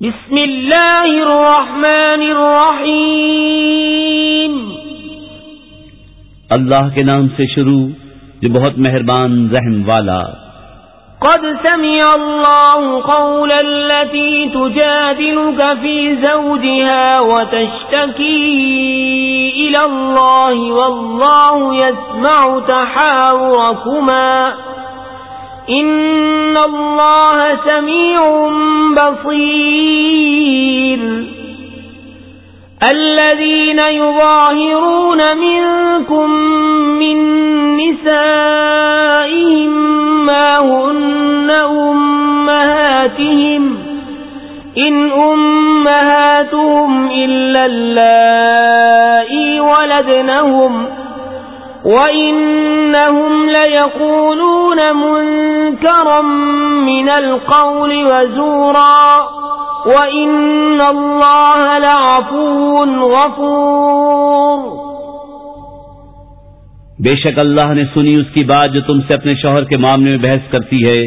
بسم اللہ الرحمن الرحیم اللہ کے نام سے شروع جو بہت مہربان رحم والا۔ قد سمع الله قول التي تجادلك في زوجها وتشتكي إلى الله والله يسمع تحاوركما. إن الله سميع بصير الذين يظاهرون منكم من نسائهم ما هن أمهاتهم. إن أمهاتهم إلا اللائي ولدنهم وَإِنَّهُمْ لَيَقُولُونَ مُنكَرًا مِنَ الْقَوْلِ وَزُورًا وَإِنَّ اللَّهَ لَعَفُوٌّ غَفُورٌ بے شک اللہ نے سنی اس کی بات جو تم سے اپنے شوہر کے معاملے میں بحث کرتی ہے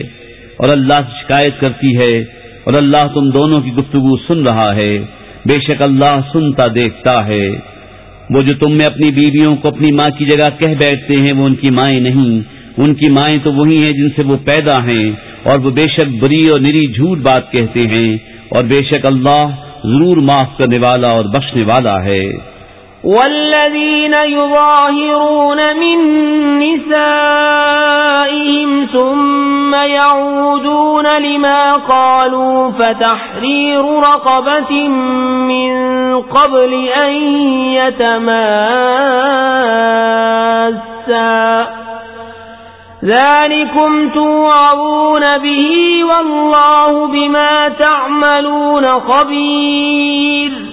اور اللہ سے شکایت کرتی ہے اور اللہ تم دونوں کی گفتگو سن رہا ہے۔ بے شک اللہ سنتا دیکھتا ہے۔ وہ جو تم میں اپنی بیویوں کو اپنی ماں کی جگہ کہہ بیٹھتے ہیں وہ ان کی مائیں نہیں۔ ان کی مائیں تو وہی ہیں جن سے وہ پیدا ہیں اور وہ بے شک بری اور نری جھوٹ بات کہتے ہیں اور بے شک اللہ ضرور معاف کرنے والا اور بخشنے والا ہے۔ والذين يظاهرون من نسائهم ثم يعودون لما قالوا فتحرير رقبة من قبل أن يتماسا ذلكم توعون به والله بما تعملون خبير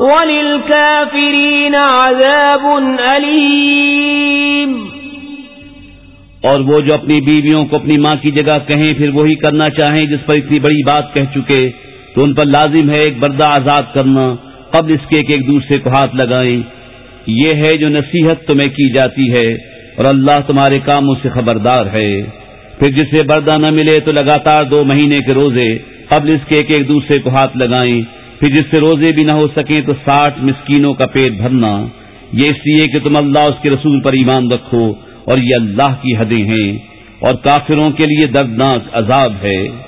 وَلِلْكَافِرِينَ عَذَابٌ أَلِيمٌ۔ اور وہ جو اپنی بیویوں کو اپنی ماں کی جگہ کہیں، پھر وہی کرنا چاہیں جس پر اتنی بڑی بات کہہ چکے، تو ان پر لازم ہے ایک بردہ آزاد کرنا، قبل اس کے ایک دوسرے کو ہاتھ لگائیں۔ یہ ہے جو نصیحت تمہیں کی جاتی ہے، اور اللہ تمہارے کاموں سے خبردار ہے۔ پھر جسے بردہ نہ ملے تو لگاتار دو مہینے کے روزے، قبل اس کے ایک ایک دوسرے کو ہاتھ لگائیں۔ پھر جس سے روزے بھی نہ ہو سکیں تو ساٹھ مسکینوں کا پیٹ بھرنا، یہ اس لیے کہ تم اللہ اس کے رسول پر ایمان رکھو اور یہ اللہ کی حدیں ہیں اور کافروں کے لیے دردناک عذاب ہے۔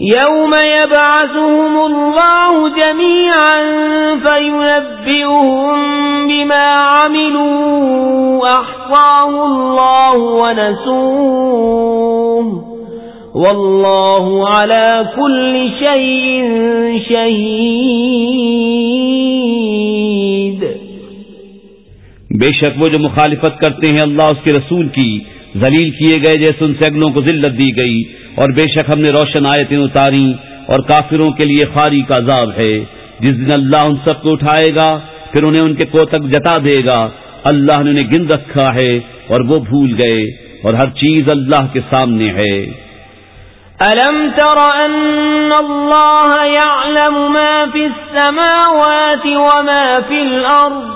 يوم يبعثهم الله جميعا فينبئهم بما عملوا أحصاه الله ونسوه والله على كل شيء شهيد۔ بے شک وہ جو مخالفت کرتے ہیں اللہ اس کے رسول کی ذلیل کیے گئے جیسے ان سے اگلوں کو ذلت دی گئی اور بے شک ہم نے روشن آیتیں اتاری اور کافروں کے لیے خاری کا عذاب ہے۔ جس دن اللہ ان سب کو اٹھائے گا، پھر انہیں ان کے کو تک جتا دے گا۔ اللہ نے انہیں گن رکھا ہے اور وہ بھول گئے اور ہر چیز اللہ کے سامنے ہے۔ أَلَمْ تَرَ أَنَّ اللَّهَ يَعْلَمُ مَا فِي السَّمَاوَاتِ وَمَا فِي الْأَرْضِ؟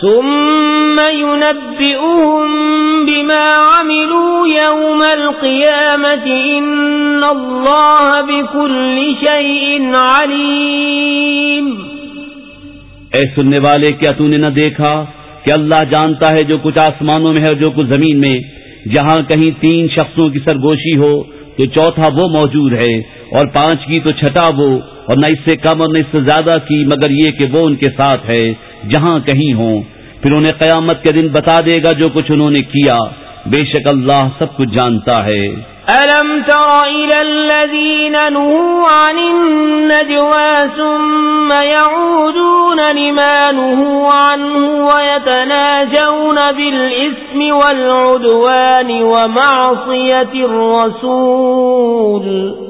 ثم ينبئهم بما عملوا يوم القيامة إن الله بكل شيء عليم. اے سننے والے، کیا تو نے نہ دیکھا کہ اللہ جانتا ہے جو کچھ آسمانوں میں ہے اور جو کچھ زمین میں؟ جہاں کہیں تین شخصوں کی سرگوشی ہو تو چوتھا وہ موجود ہے اور پانچ کی تو چھٹا وہ اور نہ اس سے کم اور نہ اس سے زیادہ کی، مگر یہ کہ وہ ان کے ساتھ ہے، جہاں کہیں ہوں۔ پھر انہیں قیامت کے دن بتا دے گا جو کچھ انہوں نے کیا۔ بے شک اللہ سب کچھ جانتا ہے۔ ألم تر إلى الذين نهوا عن النجوى ثم يعودون لما نهوا عنه ويتناجون بالإثم والعدوان ومعصية الرسول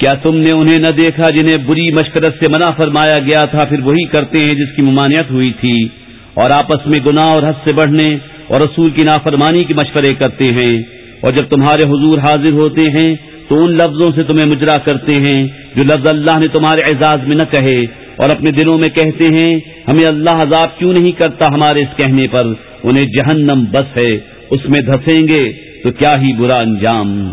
کیا تم نے انہیں نہ دیکھا جنہیں بری مشکرت سے منع فرمایا گیا تھا؟ پھر وہی کرتے ہیں جس کی ممانعت ہوئی تھی۔ اور آپس میں گناہ اور حد سے بڑھنے اور رسول کی نافرمانی کے مشورے کرتے ہیں۔ اور جب تمہارے حضور حاضر ہوتے ہیں، تو ان لفظوں سے تمہیں مجرا کرتے ہیں، جو لفظ اللہ نے تمہارے اعزاز میں نہ کہے۔ اور اپنے دلوں میں کہتے ہیں، ہمیں اللہ عذاب کیوں نہیں کرتا ہمارے اس کہنے پر؟ انہیں جہنم بس ہے، اس میں دھسیں گے تو کیا ہی برا انجام۔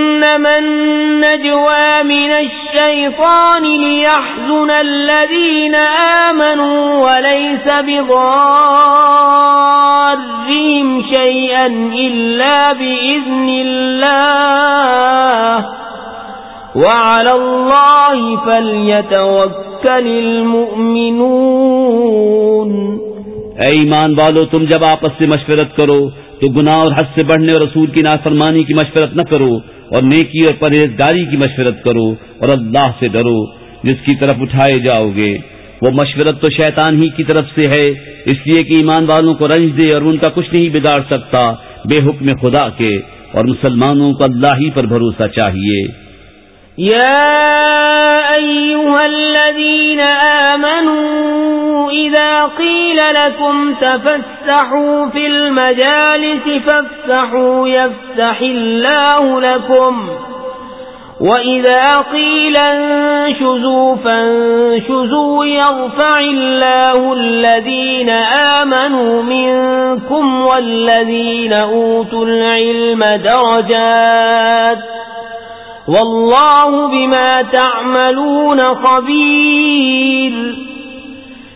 إنما النجوى من الشيطان ليحزن الذين آمنوا وليس بضارهم شيئا إلا بإذن الله وعلى الله فليتوكل المؤمنون اے ایمان والو، تم جب آپس سے مشورت کرو تو گناہ اور حد سے بڑھنے اور رسول کی نافرمانی کی مشورت نہ کرو اور نیکی اور پرہیزگاری کی مشورت کرو اور اللہ سے ڈرو، جس کی طرف اٹھائے جاؤ گے۔ وہ مشورت تو شیطان ہی کی طرف سے ہے، اس لیے کہ ایمان والوں کو رنج دے اور ان کا کچھ نہیں بگاڑ سکتا۔ بے حکم خدا کے اور مسلمانوں کو اللہ ہی پر بھروسہ چاہیے۔ الذين آمنوا إذا قيل لكم تفسحوا في المجالس فافسحوا يفسح الله لكم. وإذا قيل انشزوا فانشزوا يرفع الله الذين آمنوا منكم والذين أوتوا العلم درجات. والله بما تعملون خبير.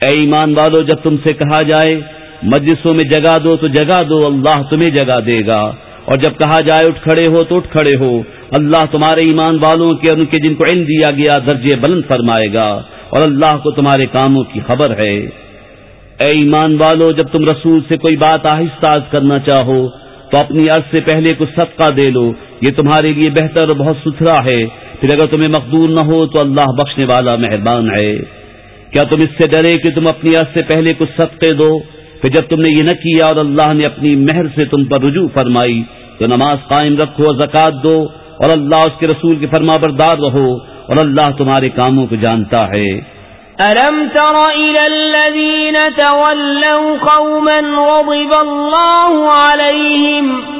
اے ایمان والو، جب تم سے کہا جائے، مجلسوں میں جگہ دو تو جگہ دو، اللہ تمہیں جگہ دے گا۔ اور جب کہا جائے، اٹھ کھڑے ہو تو اٹھ کھڑے ہو۔ اللہ تمہارے ایمان والوں کے، ان کے جن کو علم دیا گیا، درجے بلند فرمائے گا۔ اور اللہ کو تمہارے کاموں کی خبر ہے۔ اے ایمان والو، جب تم رسول سے کوئی بات آہستہ کرنا چاہو، تو اپنی عرض سے پہلے کچھ صدقہ دے لو۔ یہ تمہارے لیے بہتر اور بہت ستھرا ہے۔ پھر اگر تمہیں مقدور نہ ہو، تو اللہ بخشنے والا مہربان ہے۔ کیا تم اس سے ڈرے کہ تم اپنی عرض سے پہلے کچھ صدقے دو؟ پھر جب تم نے یہ نہ کیا اور اللہ نے اپنی مہر سے تم پر رجوع فرمائی، تو نماز قائم رکھو اور زکات دو اور اللہ اس کے رسول کے فرما بردار رہو اور اللہ تمہارے کاموں کو جانتا ہے۔ ألم تر إلى الذين تولوا قوما غضب الله عليهم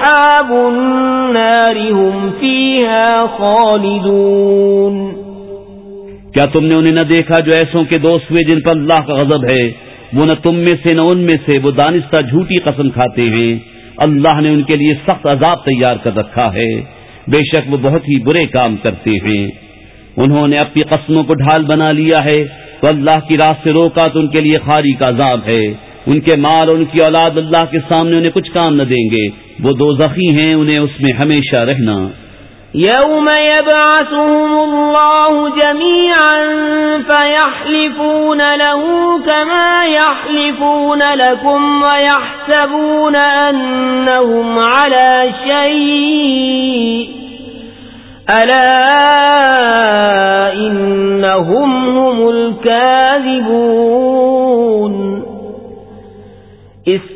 أصحاب النار هم فيها خالدون کیا تم نے انہیں نہ دیکھا جو ایسوں کے دوست ہوئے جن پر اللہ کا غضب ہے؟ وہ نہ تم میں سے نہ ان میں سے، وہ دانستہ جھوٹی قسم کھاتے ہیں۔ اللہ نے ان کے لیے سخت عذاب تیار کر رکھا ہے۔ بے شک وہ بہت ہی برے کام کرتے ہیں۔ انہوں نے اپنی قسموں کو ڈھال بنا لیا ہے۔ تو اللہ کی راہ سے روکا تو ان کے لیے خاری کا عذاب ہے۔ ان کے مال اور ان کی اولاد اللہ کے سامنے انہیں کچھ کام نہ دیں گے۔ وہ دو زخی ہیں، انہیں اس میں ہمیشہ رہنا۔ يوم يبعثهم الله جميعا فيحلفون له كما يحلفون لكم ويحسبون أنهم على شيء ألا إنهم هم الكاذبون۔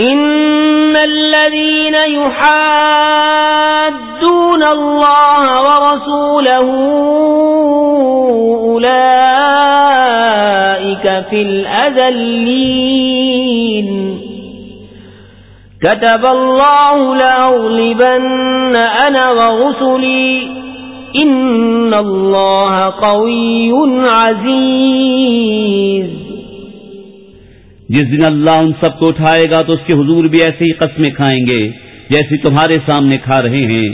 إن الذين يحادون الله ورسوله أولئك في الأذلين كتب الله لأغلبن أنا وغسلي إن الله قوي عزيز جس دن اللہ ان سب کو اٹھائے گا تو اس کے حضور بھی ایسے ہی قسمیں کھائیں گے جیسی تمہارے سامنے کھا رہے ہیں۔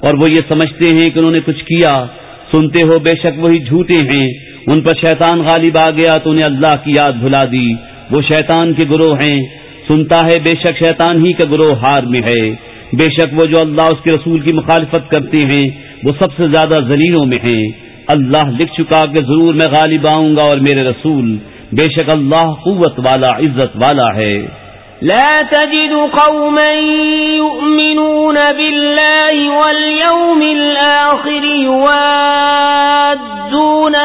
اور وہ یہ سمجھتے ہیں کہ انہوں نے کچھ کیا۔ سنتے ہو بے شک وہی جھوٹے ہیں۔ ان پر شیطان غالب آ گیا تو انہیں اللہ کی یاد بھلا دی۔ وہ شیطان کے گروہ ہیں۔ سنتا ہے بے شک شیطان ہی کا گروہ ہار میں ہے۔ بے شک وہ جو اللہ اس کے رسول کی مخالفت کرتے ہیں، وہ سب سے زیادہ زلیلوں میں ہیں۔ اللہ لکھ چکا کہ ضرور میں غالب آؤں گا اور میرے رسول بے شک اللہ قوت والا، عزت والا ہے۔ لا تجد قوما يؤمنون بالله واليوم الآخر يوادون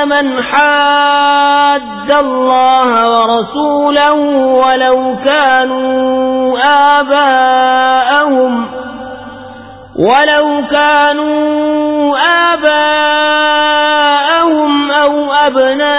من حاد الله ورسوله ولو كانوا آباءهم ولو كانوا آباءهم أو أبناءهم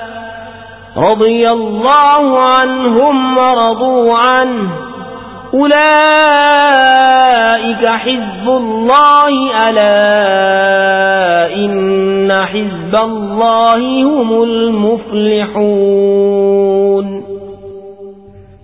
رضي الله عنهم ورضوا عنه. أولئك حزب الله ألا إن حزب الله هم المفلحون.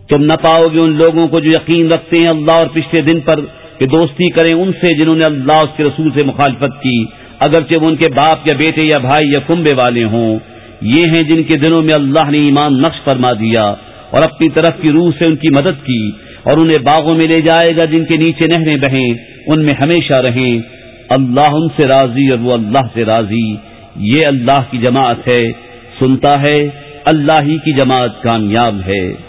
تم نہ پاؤ گے ان لوگوں کو جو یقین رکھتے ہیں اللہ اور پچھلے دن پر کہ دوستی کریں ان سے جنہوں نے اللہ اس کے رسول سے مخالفت کی، اگرچہ وہ ان کے باپ یا بیٹے یا بھائی یا کنبے والے ہوں۔ یہ ہیں جن کے دنوں میں اللہ نے ایمان نقش فرما دیا اور اپنی طرف کی روح سے ان کی مدد کی اور انہیں باغوں میں لے جائے گا جن کے نیچے نہریں بہیں، ان میں ہمیشہ رہیں۔ اللہ ان سے راضی اور وہ اللہ سے راضی۔ یہ اللہ کی جماعت ہے، سنتا ہے، اللہ ہی کی جماعت کامیاب ہے۔